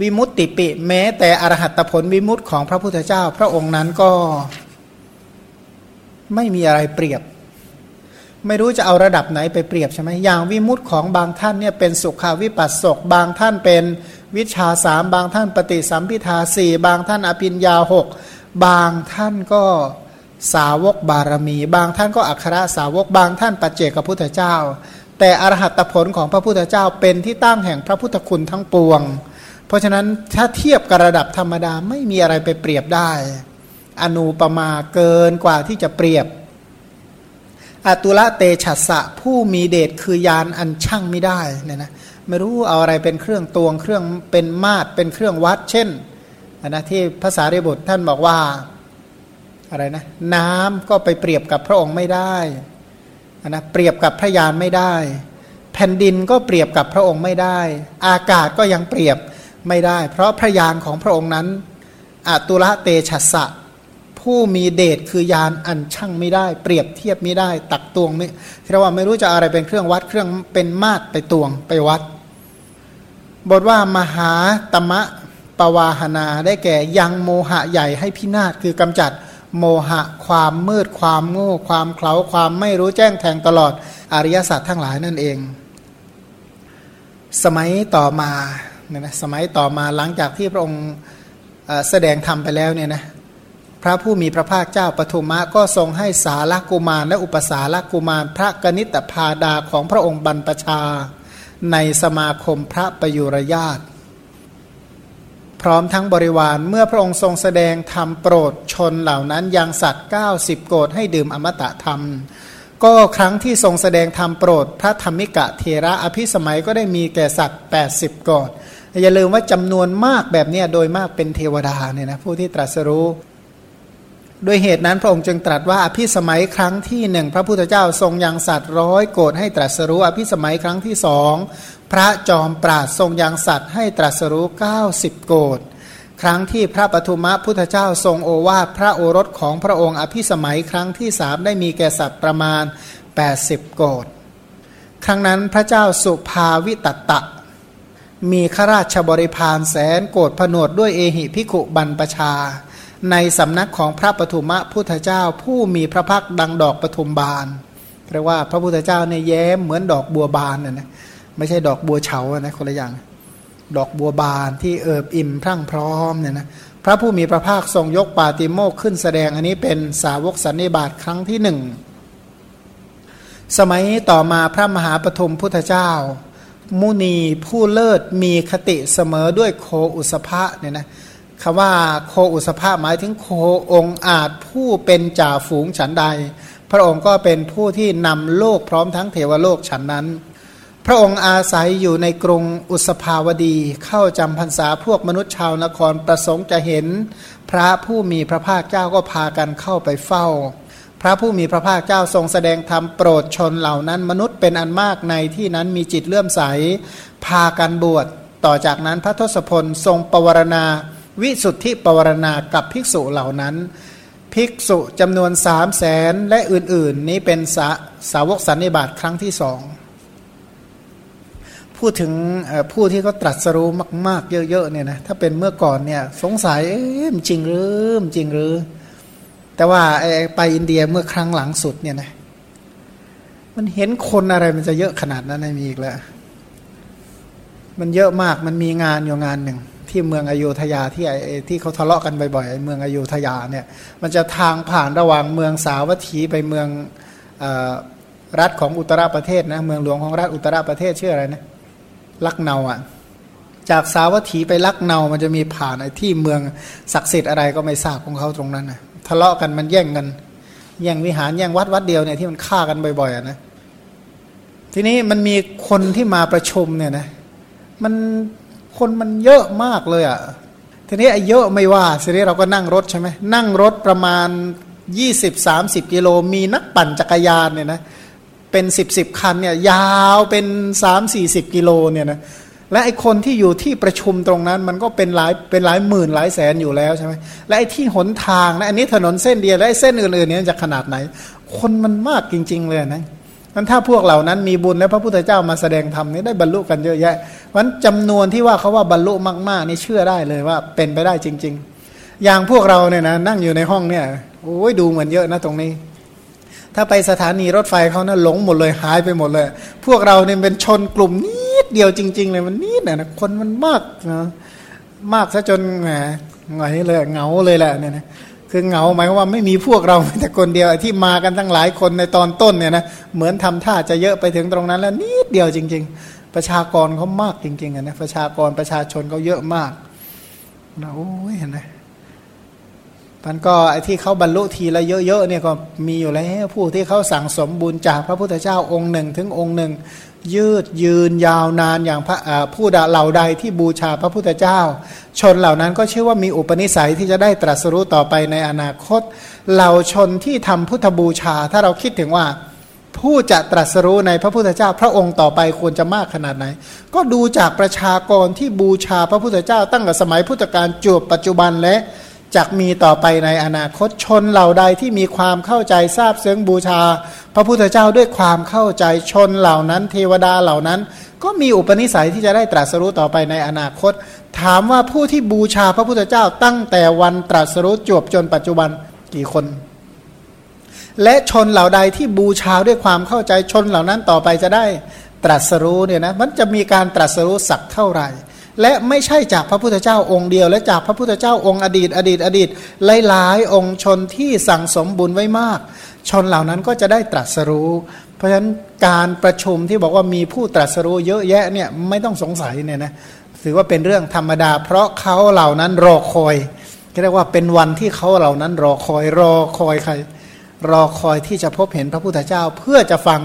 วิมุตติปิ แม้แต่อรหัตผลวิมุตติของพระพุทธเจ้า พระองค์นั้นก็ไม่มีอะไรเปรียบ ไม่รู้จะเอาระดับไหนไปเปรียบใช่ไหมอย่างวิมุตติของบางท่านเนี่ยเป็นสุขาวิปัสสกบางท่านเป็นวิชาสามบางท่านปฏิสัมพิทาสี่บางท่านอภิญญาหกบางท่านก็สาวกบารมี บางท่านก็อัครสาวกบางท่านปัจเจกพุทธเจ้า แต่อรหัตผลของพระพุทธเจ้าเป็นที่ตั้งแห่งพระพุทธคุณทั้งปวง ราะฉะนั้นถ้าเทียบกับระดับธรรมดาไม่มีอะไรไปเปรียบได้ อนุปมาเกินกว่าที่จะเปรียบ อตุละเตชัสะผู้มีเดชคือยานอันช่างไม่ได้เนี่ยนะไม่รู้เอาอะไรเป็นเครื่องตวงเครื่องเป็นมาตรเป็นเครื่องวัด เช่นนนะที่ภาษาเรบุตรท่านบอกว่าอะไรนะน้ำก็ไปเปรียบกับพระองค์ไม่ได้นะเปรียบกับพระยานไม่ได้ แผ่นดินก็เปรียบกับพระองค์ไม่ได้ อากาศก็ยังเปรียบ ไม่ได้ เพราะพระยานของพระองค์นั้นอตุละเตชัสสะผู้มีเดชคือยานอันช่างไม่ได้ เปรียบเทียบไม่ได้ ตักตวงไม่เรียกว่าไม่รู้จะอะไรเป็นเครื่องวัดเครื่องเป็นมาตรไปตวงไปวัด บทว่ามหาตมะปวาหนาได้แก่ยังโมหะใหญ่ให้พินาศคือกำจัดโมหะความมืดความโง่ความเคลาความไม่รู้แจ้งแทงตลอดอริยสัจทั้งหลายนั่นเอง สมัยต่อมา เนี่ยนะสมัยต่อมาหลังจากที่พระองค์แสดงธรรมไปแล้วเนี่ยนะพระผู้มีพระภาคเจ้าปฐุมะก็ทรงให้สาลกุมารและอุปสาลกุมาร พระกนิตพาดาของพระองค์บรรพชา ในสมาคมพระประยุรญาตพร้อมทั้งบริวารเมื่อพระองค์ทรงแสดงธรรมโปรดชนเหล่านั้นยังสัตว์ 90 โกดให้ดื่มอมตะธรรม ก็ครั้งที่ทรงแสดงธรรมโปรด พระธรรมิกะเทระอภิสมัยก็ได้มีแก่สัตว์ 80 โกด อย่าลืมว่าจำนวนมากแบบนี้โดยมากเป็นเทวดาเนี่ยนะผู้ที่ตรัสรู้ด้วยเหตุนั้นพระองค์จึงตรัสว่าอภิสมัยครั้งที่หนึ่งพระพุทธเจ้าทรงยังสัตว์ร้อยโกดให้ตรัสรู้ อภิสมัยครั้งที่สองพระจอมปราดทรงยังสัตว์ให้ตรัสรู้ 90 โกดครั้งที่พระปฐุมะพุทธเจ้าทรงโอวาทพระโอรสของพระองค์ อภิสมัยครั้งที่สามได้มีแก่สัตว์ประมาณ 80 โกดครั้งนั้นพระเจ้าสุภาวิตตะ มีข้าราชบริพารแสนโกดผนวดด้วยเอหิพิขุบันประชา ในสำนักของพระปฐุมะพุทธเจ้าผู้มีพระพักดังดอกปฐุมบานเรียกว่าพระพุทธเจ้าเนี่ยแย้มเหมือนดอกบัวบานน่ะนะไม่ใช่ดอกบัวเฉานะคนละอย่าง ดอกบัวบานที่เอิบอิ่มพรั่งพร้อมเนี่ยนะพระผู้มีพระภาคทรงยกปาติโมกขึ้นแสดงอันนี้เป็นสาวกสันนิบาตครั้งที่หนึ่งสมัยต่อมาพระมหาปฐมพุทธเจ้า มุนีผู้เลิศมีคติเสมอด้วยโคอุสภะเนี่ยนะคำว่าโคอุสภะหมายถึงโคองอาจผู้เป็นจ่าฝูงฉันใด พระองค์ก็เป็นผู้ที่นำโลกพร้อมทั้งเทวโลกฉันนั้น พระองค์อาศัยอยู่ในกรุงอุสภาวดีเข้าจำพรรษาพวกมนุษย์ชาวนครประสงค์จะเห็น พระผู้มีพระภาคเจ้าก็พากันเข้าไปเฝ้า พระผู้มีพระภาคเจ้าทรงแสดงธรรมโปรดชนเหล่านั้น มนุษย์เป็นอันมากในที่นั้นมีจิตเลื่อมใส พากันบวชต่อจากนั้นพระทศพลทรงปวารณา วิสุทธิปวารณากับภิกษุเหล่านั้น ภิกษุจำนวนสามแสนและอื่นๆ นี้เป็นสาสาวกสันนิบาตครั้งที่สองพูดถึงผู้ที่เขาตรัสรู้มาก ๆ เยอะ ๆ เนี่ยนะถ้าเป็นเมื่อก่อนเนี่ยสงสัยจริงหรือจริงหรือ แต่ว่าไปอินเดียเมื่อครั้งหลังสุดเนี่ยนะมันเห็นคนอะไรมันจะเยอะขนาดนั้นไม่มีอีกแล้ว มันเยอะมากมันมีงานอยู่งานหนึ่ง ที่เมืองอโยธยาที่ไอที่เขาทะเลาะกันบ่อยๆเมืองอโยธยาเนี่ย มันจะทางผ่านระหว่างเมืองสาวัตถีไปเมืองรัฐของอุตรประเทศนะเมืองหลวงของรัฐอุตรประเทศชื่ออะไรนะลักเนาอะจากสาวัตถีไปลักเนา มันจะมีผ่านไอ้ที่เมืองศักดิ์สิทธิ์อะไรก็ไม่ทราบของเขาตรงนั้นนะ ทะเลาะกันมันแย่งกัน แย่งวิหารแย่งวัดวัดเดียวเนี่ยที่มันฆ่ากันบ่อยๆนะทีนี้มันมีคนที่มาประชุมเนี่ยนะมันคนมันเยอะมากเลยอะทีนี้ไอ้เยอะไม่ว่าสินี้เราก็นั่งรถใช่ไหมนั่งรถประมาณยี่สิบสามสิบกิโลมีนักปั่นจักรยานเนี่ยนะเป็นสิบสิบคันเนี่ยยาวเป็นสามสี่สิบกิโลเนี่ยนะ และไอคนที่อยู่ที่ประชุมตรงนั้น มันก็เป็นหลายเป็นหลายหมื่นหลายแสนอยู่แล้วใช่ไหมและไอที่หนทางนะอันนี้ถนนเส้นเดียวและไอเส้นอื่นๆเนี่ยจะขนาดไหน คนมันมากจริง ๆ เลยนะมันถ้าพวกเหล่านั้นมีบุญและพระพุทธเจ้ามาแสดงธรรมนี้ได้บรรลุกันเยอะแยะวันจำนวนที่ว่าเขาว่าบรรลุมากๆนี่เชื่อได้เลยว่าเป็นไปได้จริง ๆ อย่างพวกเราเนี่ยนะนั่งอยู่ในห้องเนี่ยโอ้ยดูเหมือนเยอะนะตรงนี้ ถ้าไปสถานีรถไฟเขานะหลงหมดเลยหายไปหมดเลย พวกเราเนี่ยเป็นชนกลุ่มนิ ดเดียวจริง ๆ เลยมันนิดนะคนมันมากนะมากซะจนแหมไงเลยเหงาเลยแหละเนี่ยนะคือเหงาหมายว่าไม่มีพวกเราแต่คนเดียวที่มากันตั้งหลายคนในตอนต้นเนี่ยนะเหมือนทำท่าจะเยอะไปถึงตรงนั้น แล้วนิดเดียวจริง ๆ ประชากรเขามากจริงๆนะประชากรประชาชนเขาเยอะมากนะโอ้ยเห็นไหมมันก็ไอ้ที่เขาบรรลุทีละเยอะๆเนี่ยก็มีอยู่แล้วผู้ที่เขาสั่งสมบุญจากพระพุทธเจ้าองค์หนึ่งถึงองค์หนึ่ง ยืดยืนยาวนานอย่างพระผู้ดาเหล่าใดที่บูชาพระพุทธเจ้า ชนเหล่านั้นก็เชื่อว่ามีอุปนิสัยที่จะได้ตรัสรู้ต่อไปในอนาคต เหล่าชนที่ทำพุทธบูชา ถ้าเราคิดถึงว่าผู้จะตรัสรู้ในพระพุทธเจ้า พระองค์ต่อไปควรจะมากขนาดไหน ก็ดูจากประชากรที่บูชาพระพุทธเจ้า ตั้งแต่สมัยพุทธกาลจวบปัจจุบันและ จะมีต่อไปในอนาคตชนเหล่าใดที่มีความเข้าใจทราบเสื่องบูชา พระพุทธเจ้าด้วยความเข้าใจชนเหล่านั้น เทวดาเหล่านั้น ก็มีอุปนิสัยที่จะได้ตรัสรู้ต่อไปในอนาคต ถามว่าผู้ที่บูชาพระพุทธเจ้าตั้งแต่วันตรัสรู้จวบจนปัจจุบันกี่คน และชนเหล่าใดที่บูชาด้วยความเข้าใจชนเหล่านั้นต่อไปจะได้ตรัสรู้เนี่ยนะมันจะมีการตรัสรู้สักเท่าไหร่ และไม่ใช่จากพระพุทธเจ้าองค์เดียว และจากพระพุทธเจ้าองค์อดีต อดีต อดีตหลายๆองค์ชนที่สั่งสมบุญไว้มาก ชนเหล่านั้นก็จะได้ตรัสรู้ เพราะฉะนั้นการประชุมที่บอกว่ามีผู้ตรัสรู้เยอะแยะเนี่ยไม่ต้องสงสัยเนี่ยนะถือว่าเป็นเรื่องธรรมดา เพราะเขาเหล่านั้นรอคอยเรียกว่าเป็นวันที่เขาเหล่านั้นรอคอยรอคอยใคร รอคอยที่จะพบเห็นพระพุทธเจ้าเพื่อจะฟัง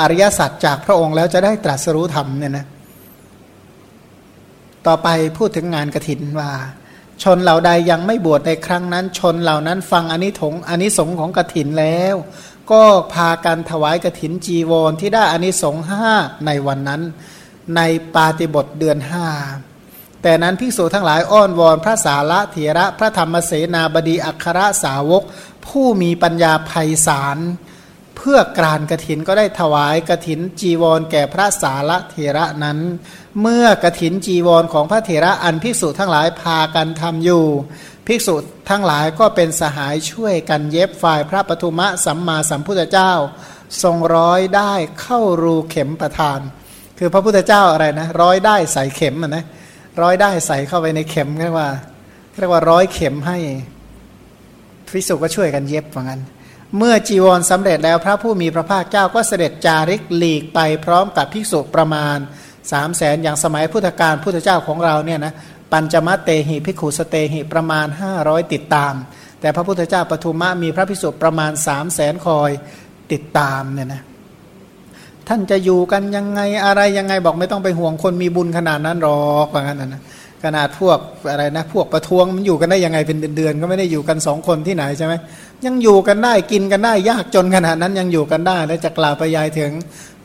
อริยสัจจากพระองค์แล้วจะได้ตรัสรู้ธรรมเนี่ยนะ ต่อไปพูดถึงงานกระถินว่า ชนเหล่าใดยังไม่บวชในครั้งนั้น ชนเหล่านั้นฟังอนิถงอนิสงของกระถินแล้ว ก็พากันถวายกระถินจีวรที่ได้อนิสงห้าในวันนั้น ในปาติบทเดือนห้าแต่นั้นภิกษุทั้งหลายอ้อนวอนพระสาระเถระพระธรรมเสนาบดีอัครสาวก ผู้มีปัญญาภัยสาร เพื่อกรานกระถินก็ได้ถวายกระถินจีวรแก่พระสาระเถระนั้น เมื่อกระถินจีวรของพระเถระอันภิกษุทั้งหลายพากันทำอยู่ ภิกษุทั้งหลายก็เป็นสหายช่วยกันเย็บฝ่ายพระปทุมะสัมมาสัมพุทธเจ้า ทรงร้อยได้เข้ารูเข็มประทาน คือพระพุทธเจ้าอะไรนะร้อยได้ใส่เข็มนะร้อยได้ใส่เข้าไปในเข็มเรียกว่าเรียกว่าร้อยเข็มให้ภิกษุก็ช่วยกันเย็บเหมือนกัน เมื่อจีวรสำเร็จแล้วพระผู้มีพระภาคเจ้าก็เสด็จจาริกหลีกไปพร้อมกับภิกษุประมาณสามแสนอย่างสมัยพุทธกาลพุทธเจ้าของเราเนี่ยนะปัญจมะเตหิพิขุสเตหิประมาณ 500 ติดตาม แต่พระพุทธเจ้าปทุมะมีพระพิสุประมาณสามแสนคอยติดตามเนี่ยนะท่านจะอยู่กันยังไงอะไรยังไงบอกไม่ต้องไปห่วงคนมีบุญขนาดนั้นหรอกว่างั้นนะ ขนาดพวกอะไรนะพวกประท้วงมันอยู่กันได้ยังไงเป็นเดือนๆก็ไม่ได้อยู่กันสองคนที่ไหนใช่ไหมยังอยู่กันได้กินกันได้ยากจนขนาดนั้นยังอยู่กันได้ แล้วจะกล่าวไปยายถึง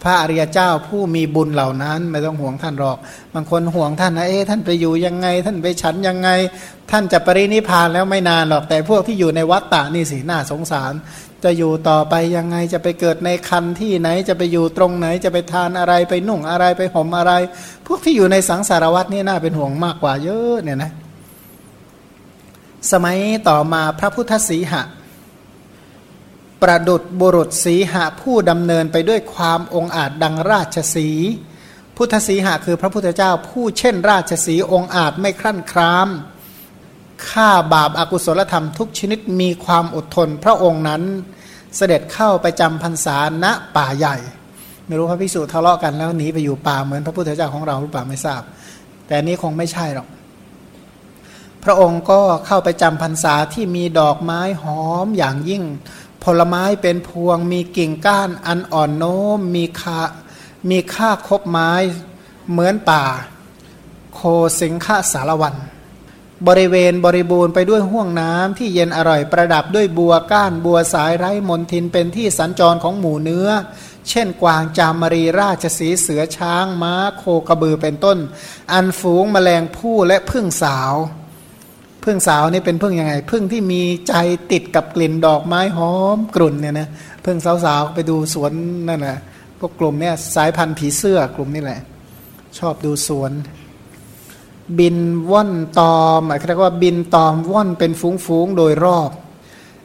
พระอริยเจ้าผู้มีบุญเหล่านั้น ไม่ต้องห่วงท่านหรอก บางคนห่วงท่านนะเอ๊ะท่านไปอยู่ยังไง ท่านไปฉันยังไง ท่านจะปรินิพานแล้วไม่นานหรอกแต่พวกที่อยู่ในวัฏฏะนี่สิน่าสงสาร จะอยู่ต่อไปยังไงจะไปเกิดในคันที่ไหนจะไปอยู่ตรงไหนจะไปทานอะไรไปนุ่งอะไรไปห่มอะไร พวกที่อยู่ในสังสารวัฏนี่น่าเป็นห่วงมากกว่าเยอะเนี่ยนะ สมัยต่อมาพระพุทธสีหะ ประดุดบุรุษสีหะผู้ดำเนินไปด้วยความองอาจดังราชสี พุทธสีหะคือพระพุทธเจ้าผู้เช่นราชสีองอาจไม่ครั่นคราม ฆ่าบาปอากุศลธรรมทุกชนิดมีความอดทน พระองค์นั้นเสด็จเข้าไปจำพรรษาณป่าใหญ่ ไม่รู้พระพิสุทะเลาะกันแล้วหนีไปอยู่ป่าเหมือนพระพุทธเจ้าของเราหรือเปล่าไม่ทราบ แต่นี้คงไม่ใช่หรอก พระองค์ก็เข้าไปจำพรรษาที่มีดอกไม้หอมอย่างยิ่ง ผลไม้เป็นพวง มีกิ่งก้านอันอ่อนโน้มมีคามีค่าคบไม้เหมือนป่า โคสิงฆสารวัน บริเวณบริบูรณ์ไปด้วยห่วงน้ำที่เย็นอร่อยประดับด้วยบัวก้านบัวสายไร้มนทินเป็นที่สัญจรของหมูเนื้อ เช่นกวางจามรีราชสีเสือช้างม้าโคกระบือเป็นต้น อันฝูงแมลงผู้และพึ่งสาวพึ่งสาวนี่เป็นพึ่งยังไง พึ่งที่มีใจติดกับกลิ่นดอกไม้หอมกลุ่นเนี่ยนะพึ่งสาวๆไปดูสวนนั่นแหละพวกกลุ่มเนี่ยสายพันธุ์ผีเสื้อกลุ่มนี่แหละ ชอบดูสวน บินว่อนตอมเรียกว่าบินตอมว่อนเป็นฟูงๆโดยรอบ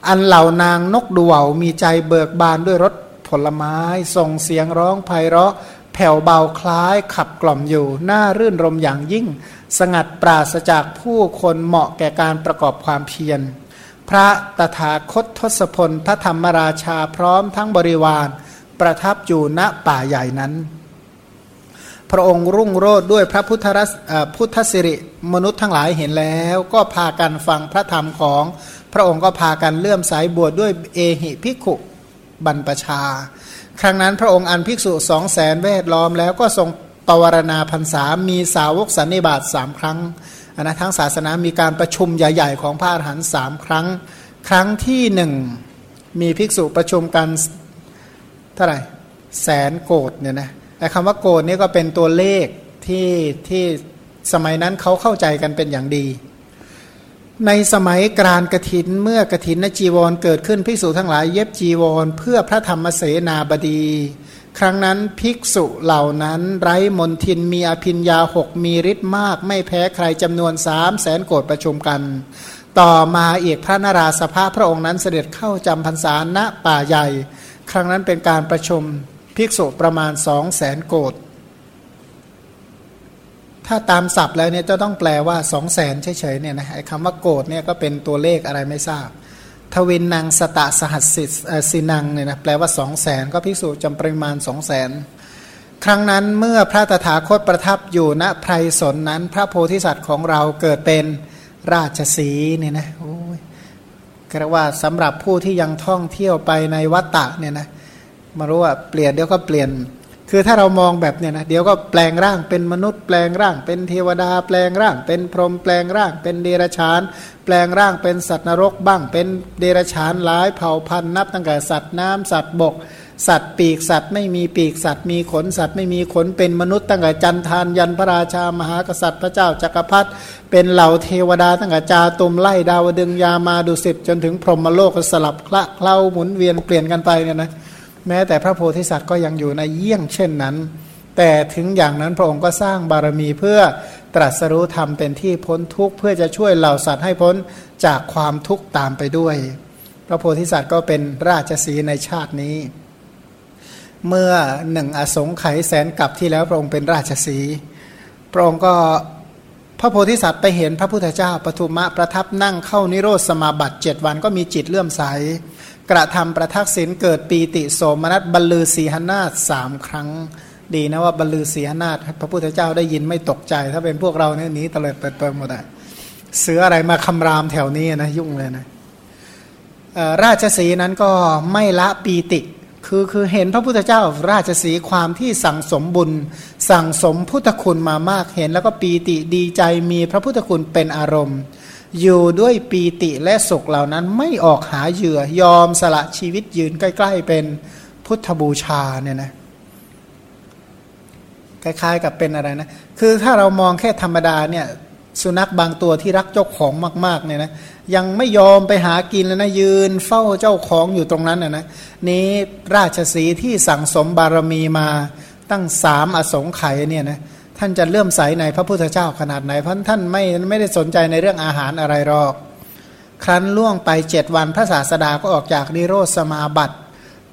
อันเหล่านางนกดูเหวมีใจเบิกบานด้วยรถผลไม้ ส่งเสียงร้องไพเราะ แผ่วเบาคล้ายขับกล่อมอยู่หน่ารื่นรมอย่างยิ่ง สงัดปราศจากผู้คนเหมาะแก่การประกอบความเพียร พระตถาคตทศพลพระธรรมราชาพร้อมทั้งบริวาร ประทับอยู่ณป่าใหญ่นั้น พระองค์รุ่งโรดด้วยพระพุทธรัสพุทธสิริมนุษย์ทั้งหลายเห็นแล้ว ก็พากันฟังพระธรรมของ พระองค์ก็พากันเลื่อมสายบวชดด้วยเอหิภิกขุบรรพชา ครั้งนั้นพระองค์อันภิกษุสองแสนเวทล้อมแล้วก็ทรงปวารณาพรรษา มีสาวกสันนิบาตสามครั้งนนะทั้งศาสนามีการประชุมใหญ่ๆ ของพระอรหันต์สามครั้ง ครั้งที่หนึ่งมีภิกษุประชุมกันเท่าไหร่แสนโกดเนี่ยนะ ไอ้คำว่าโกดนี่ก็เป็นตัวเลขที่ที่สมัยนั้นเขาเข้าใจกันเป็นอย่างดี ในสมัยกรานกระถินเมื่อกระถินนจีวรเกิดขึ้นภิกษุทั้งหลายเย็บจีวร เพื่อพระธรรมเสนาบดี ครั้งนั้นภิกษุเหล่านั้นไร้มนทินมีอภินยาหกมีฤทธิ์มาก ไม่แพ้ใครจำนวนสามแสนโกดประชุมกันต่อมาเอกพระนราสภาพระองค์นั้นเสด็จเข้าจำพรรษาณป่าใหญ่ ครั้งนั้นเป็นการประชุม ภิกษุประมาณสองแสนโกดถ้าตามศัพท์แล้วเนี่ยจะต้องแปลว่าสองแสนเฉยๆเนี่ยนะไอ้คำว่าโกดเนี่ยก็เป็นตัวเลขอะไรไม่ทราบ ทวินนางสตะสหัสสิสินังเนี่ยนะแปลว่าสองแสนก็พิสูจน์จำปริมาณสองแสนครั้งนั้นเมื่อพระตถาคตประทับอยู่ณไพรสนนั้น พระโพธิสัตว์ของเราเกิดเป็นราชสีเนี่ยนะโอ้ยก็ว่าสำหรับผู้ที่ยังท่องเที่ยวไปในวัตตะเนี่ยนะ มารู้ว่าเปลี่ยนเดี๋ยวก็เปลี่ยน คือถ้าเรามองแบบเนี่ยนะเดี๋ยวก็แปลงร่างเป็นมนุษย์แปลงร่าง เป็นเทวดาแปลงร่าง เป็นพรหมแปลงร่าง เป็นเดรัจฉาน แปลงร่างเป็นสัตว์นรกบ้าง เป็นเดรัจฉานหลายเผ่าพันธุ์นับตั้งแต่สัตว์น้ำสัตว์บก สัตว์ปีกสัตว์ไม่มีปีกสัตว์มีขนสัตว์ไม่มีขนเป็นมนุษย์ตั้งแต่จันทานยันพระราชามหากษัตริย์พระเจ้าจักรพรรดิเป็นเหล่าเทวดาตั้งแต่จาตุมไล่ดาวดึงยามาดุสิตจนถึงพรหมโลกสลับคละเคล้าหมุนเวียนเปลี่ยนกันไปเนี่ยนะ แม้แต่พระโพธิสัตว์ก็ยังอยู่ในเยี่ยงเช่นนั้น แต่ถึงอย่างนั้นพระองค์ก็สร้างบารมีเพื่อตรัสรู้ธรรมเป็นที่พ้นทุกข์เพื่อจะช่วยเหล่าสัตว์ให้พ้นจากความทุกข์ตามไปด้วย พระโพธิสัตว์ก็เป็นราชสีในชาตินี้ เมื่อหนึ่งอสงไขยแสนกับที่แล้วพระองค์เป็นราชสีพระองค์ก็พระโพธิสัตว์ไปเห็นพระพุทธเจ้าปฐุมะประทับนั่งเข้านิโรธสมาบัติเจ็ดวันก็มีจิตเลื่อมใส กระทำประทักษิณเกิดปีติโสมนัสบรรลือสีหนาฏสามครั้ง ดีนะว่าบรรลือสียนาฏพระพุทธเจ้าได้ยินไม่ตกใจ ถ้าเป็นพวกเราเนี่ยหนีตะเลิดเปิดเปิงหมดอะเสืออะไรมาคำรามแถวนี้นะยุ่งเลยนะราชสีนั้นก็ไม่ละปีติคือคือเห็นพระพุทธเจ้าราชสีความที่สั่งสมบุญ สั่งสมพุทธคุณมามากเห็น แล้วก็ปีติดีใจมีพระพุทธคุณเป็นอารมณ์ อยู่ด้วยปีติและสุขเหล่านั้นไม่ออกหาเหยื่อยอมสละชีวิตยืนใกล้ ๆ เป็นพุทธบูชาเนี่ยนะคล้ายๆกับเป็นอะไรนะ คือถ้าเรามองแค่ธรรมดาเนี่ยสุนัขบางตัวที่รักเจ้าของมากๆเนี่ยนะยังไม่ยอมไปหากินเลยนะยืนเฝ้าเจ้าของอยู่ตรงนั้นนะนะนี้ราชสีที่สั่งสมบารมีมาตั้งสามอสงไขยเนี่ยนะ ท่านจะเลื่อมใสในพระพุทธเจ้าขนาดไหนเพราะท่านไม่ไม่ได้สนใจในเรื่องอาหารอะไรหรอก ครั้นล่วงไปเจ็ดวันพระศาสดาก็ออกจากนิโรธสมาบัติ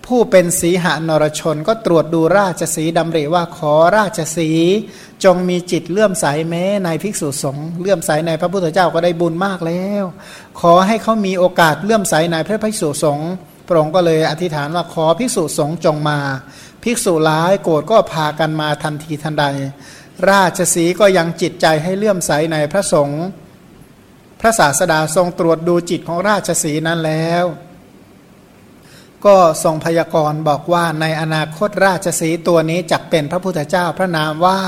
ผู้เป็นสีหนรชนก็ตรวจดูราชสีดำริว่าขอราชสี จงมีจิตเลื่อมใสแม้ในภิกษุสงฆ์เลื่อมใสในพระพุทธเจ้าก็ได้บุญมากแล้ว ขอให้เขามีโอกาสเลื่อมใสในพระภิกษุสงฆ์พระองค์ก็เลยอธิษฐานว่าขอภิกษุสงฆ์จงมา ภิกษุร้ายโกรธก็พากันมาทันทีทันใด ราชสีก็ยังจิตใจให้เลื่อมใสในพระสงฆ์พระศาสดาทรงตรวจดูจิตของราชสีนั้นแล้ว ก็ทรงพยากรณ์บอกว่าในอนาคตราชสีตัวนี้จักเป็นพระพุทธเจ้าพระนามว่า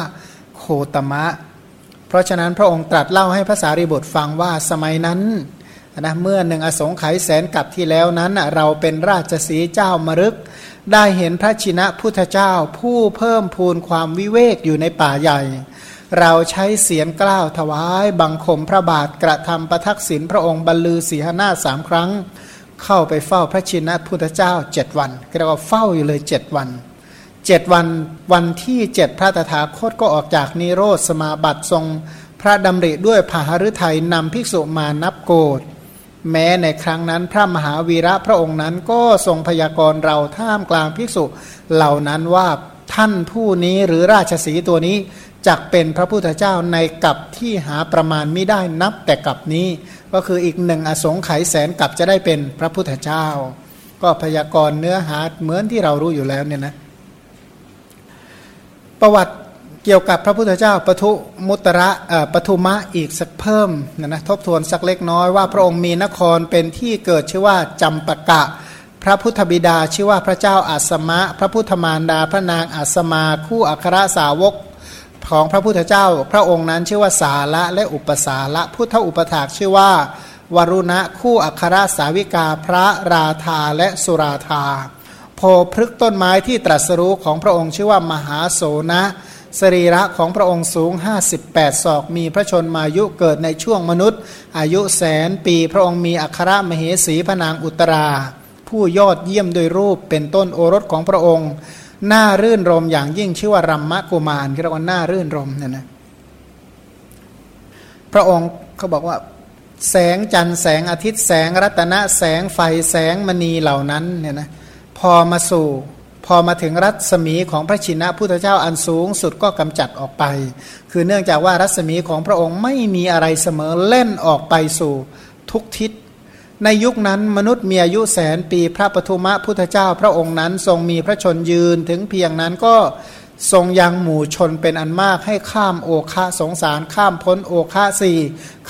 โคตมะ เพราะฉะนั้นพระองค์ตรัสเล่าให้พระสารีบุตรฟังว่าสมัยนั้นนะเมื่อหนึ่งอสงไขยแสนกับที่แล้วนั้นเราเป็นราชสีเจ้ามรึก ได้เห็นพระชินะพุทธเจ้า ผู้เพิ่มพูนความวิเวกอยู่ในป่าใหญ่ เราใช้เสียงกล้าวถวายบังคมพระบาทกระทำประทักษิณพระองค์บรรลือสีหนาสามครั้ง เข้าไปเฝ้าพระชินพุทธเจ้าเจ็ดวันเรียกว่าเฝ้าอยู่เลยเจ็ดวันเจ็ดวันวันที่เจ็ดพระตถาคตก็ออกจากนิโรธสมาบัติทรง พระดำริด้วยพาหฤทัยนำภิกษุมานับโกด แม้ในครั้งนั้นพระมหาวีระพระองค์นั้นก็ทรงพยากรณ์เราท่ามกลางภิกษุเหล่านั้นว่าท่านผู้นี้หรือราชสีตัวนี้จักเป็นพระพุทธเจ้าในกับที่หาประมาณไม่ได้นับแต่กับนี้ ก็คืออีกหนึ่งอสงไขยแสนกับจะได้เป็นพระพุทธเจ้า ก็พยากรณ์เนื้อหาเหมือนที่เรารู้อยู่แล้วเนี่ยนะ ประวัติ เกี่ยวกับพระพุทธเจ้าปทุมุตระปทุมะอีกสักเพิ่มนะนะทบทวนสักเล็กน้อยว่าพระองค์มีนครเป็นที่เกิดชื่อว่าจำปะกะ พระพุทธบิดาชื่อว่าพระเจ้าอาสมะ พระพุทธมารดาพระนางอาสมา คู่อัครสาวกของพระพุทธเจ้า พระองค์นั้นชื่อว่าสาละและอุปสาละพุทธอุปถากชื่อว่าวรุณะคู่อัครสาวิกาพระราธาและสุราธาโพพฤกต้นไม้ที่ตรัสรู้ของพระองค์ชื่อว่ามหาโสนะ สรีระของพระองค์สูง 58 ศอก มีพระชนมายุเกิดในช่วงมนุษย์ อายุแสนปีพระองค์มีอัครมเหสีพนางอุตรา ผู้ยอดเยี่ยมโดยรูปเป็นต้นโอรสของพระองค์น่ารื่นรมอย่างยิ่งชื่อว่ารัมมะกุมารที่เรียกว่าน่ารื่นรมเนี่ยนะพระองค์เขาบอกว่าแสงจันทร์แสงอาทิตย์แสงรัตนะแสงไฟแสงมณีเหล่านั้นเนี่ยนะพอมาสู่ พอมาถึงรัศมีของพระชินะพุทธเจ้าอันสูงสุดก็กำจัดออกไป คือเนื่องจากว่ารัศมีของพระองค์ไม่มีอะไรเสมอเล่นออกไปสู่ทุกทิศ ในยุคนั้นมนุษย์มีอายุแสนปีพระปทุมะพุทธเจ้า พระองค์นั้นทรงมีพระชนยืนถึงเพียงนั้นก็ทรงยังหมู่ชนเป็นอันมากให้ข้ามโอคะสงสารข้ามพ้นโอคะสี่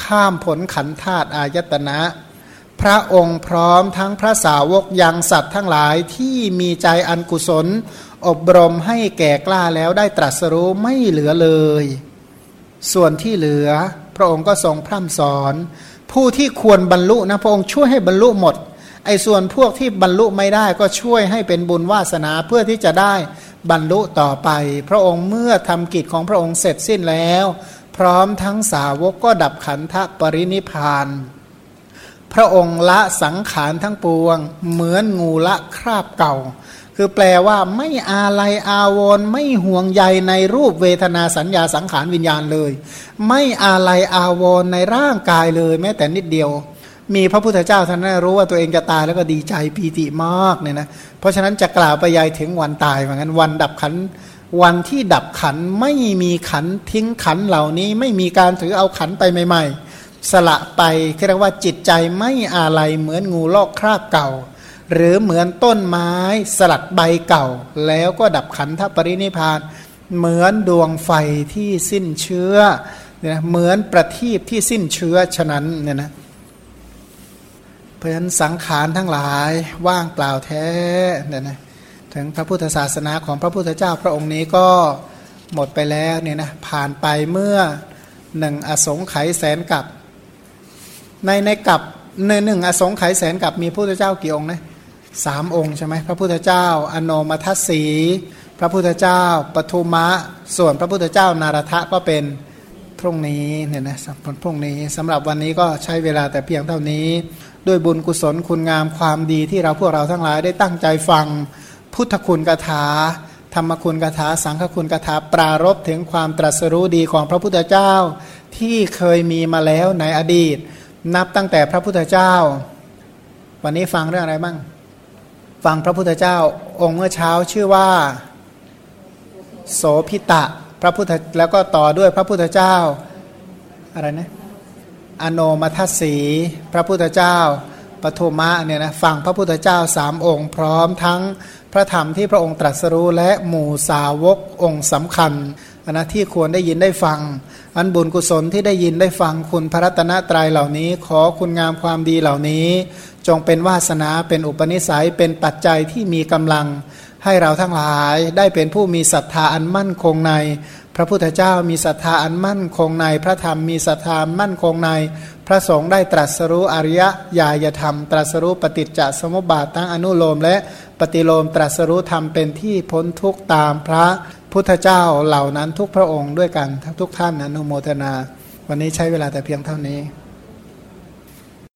ข้ามผลขันธาตุอายตนะ ระองค์พร้อมทั้งพระสาวกยังสัตว์ทั้งหลายที่มีใจอันกุศล อบรมให้แก่กล้าแล้วได้ตรัสรู้ไม่เหลือเลย ส่วนที่เหลือ พระองค์ก็ทรงพร่ำสอน ผู้ที่ควรบรรลุนะพระองค์ช่วยให้บรรลุหมดไอ้ส่วนพวกที่บรรลุไม่ได้ก็ช่วยให้เป็นบุญวาสนาเพื่อที่จะได้บรรลุต่อไป พระองค์เมื่อทำกิจของพระองค์เสร็จสิ้นแล้ว พร้อมทั้งสาวกก็ดับขันธปรินิพาน พระองค์ละสังขารทั้งปวง เหมือนงูละคราบเก่า คือแปลว่าไม่อาลัยอาวรไม่ห่วงใยในรูปเวทนาสัญญาสังขารวิญญาณเลย ไม่อาลัยอาวรในร่างกายเลย แม้แต่นิดเดียว มีพระพุทธเจ้าท่านนั้นรู้ว่าตัวเองจะตายแล้วก็ดีใจปีติมากเนี่ยนะเพราะฉะนั้นจะกล่าวไปยายถึงวันตายเหมือนกันวันดับขันวันที่ดับขันไม่มีขันทิ้งขันเหล่านี้ไม่มีการถือเอาขันไปใหม่ ๆ สละไปเรียกว่าจิตใจไม่อะไรเหมือนงูลอกคราบเก่า หรือเหมือนต้นไม้สลัดใบเก่า แล้วก็ดับขันธปรินิพาน เหมือนดวงไฟที่สิ้นเชื้อเนี่ยเหมือนประทีปที่สิ้นเชื้อฉะนั้นเนี่ยนะเพราะฉะนั้นสังขารทั้งหลายว่างเปล่าแท้เนี่ยนะถึงพระพุทธศาสนาของพระพุทธเจ้าพระองค์นี้ก็หมดไปแล้วเนี่ยนะผ่านไปเมื่อหนึ่งอสงไขยแสนกับ ในในกับในหนึ่งอสงไขยแสนกับมีพระพุทธเจ้ากี่องค์นะสามองค์ใช่ไหมพระพุทธเจ้า อโนมัทสี พระพุทธเจ้าปทุมะ ส่วนพระพุทธเจ้านารทะก็เป็นพรุ่งนี้เนี่ยนะพรุ่งนี้สำหรับวันนี้ก็ใช้เวลาแต่เพียงเท่านี้ ด้วยบุญกุศลคุณงามความดีที่เราพวกเราทั้งหลายได้ตั้งใจฟัง พุทธคุณกถา ธรรมคุณกถา สังฆคุณกถาปรารบถึงความตรัสรู้ดีของพระพุทธเจ้าที่เคยมีมาแล้วในอดีต นับตั้งแต่พระพุทธเจ้า วันนี้ฟังเรื่องอะไรบ้าง ฟังพระพุทธเจ้าองค์เมื่อเช้าชื่อว่า โสพิตะพระพุทธแล้วก็ต่อด้วยพระพุทธเจ้าอะไรนะอโนมัทสี พระพุทธเจ้าปฐุมะเนี่ยนะฟังพระพุทธเจ้าสามองค์พร้อมทั้งพระธรรมที่พระองค์ตรัสรู้และหมู่สาวกองค์สำคัญ นะที่ควรได้ยินได้ฟัง อันบุญกุศลที่ได้ยินได้ฟังคุณพระรัตนตรัยเหล่านี้ ขอคุณงามความดีเหล่านี้ จงเป็นวาสนาเป็นอุปนิสัยเป็นปัจจัยที่มีกำลัง ให้เราทั้งหลายได้เป็นผู้มีศรัทธาอันมั่นคงใน พระพุทธเจ้ามีศรัทธาอันมั่นคงใน พระธรรมมีศรัทธามั่นคงใน พระสงฆ์ได้ตรัสรู้อริยญาณธรรม ตรัสรู้ปฏิจจสมุปบาททั้งอนุโลม และปฏิโลมตรัสรู้ธรรมเป็นที่พ้นทุกตามพระ พุทธเจ้าเหล่านั้นทุกพระองค์ด้วยกันทุกท่านอนุโมทนา วันนี้ใช้เวลาแต่เพียงเท่านี้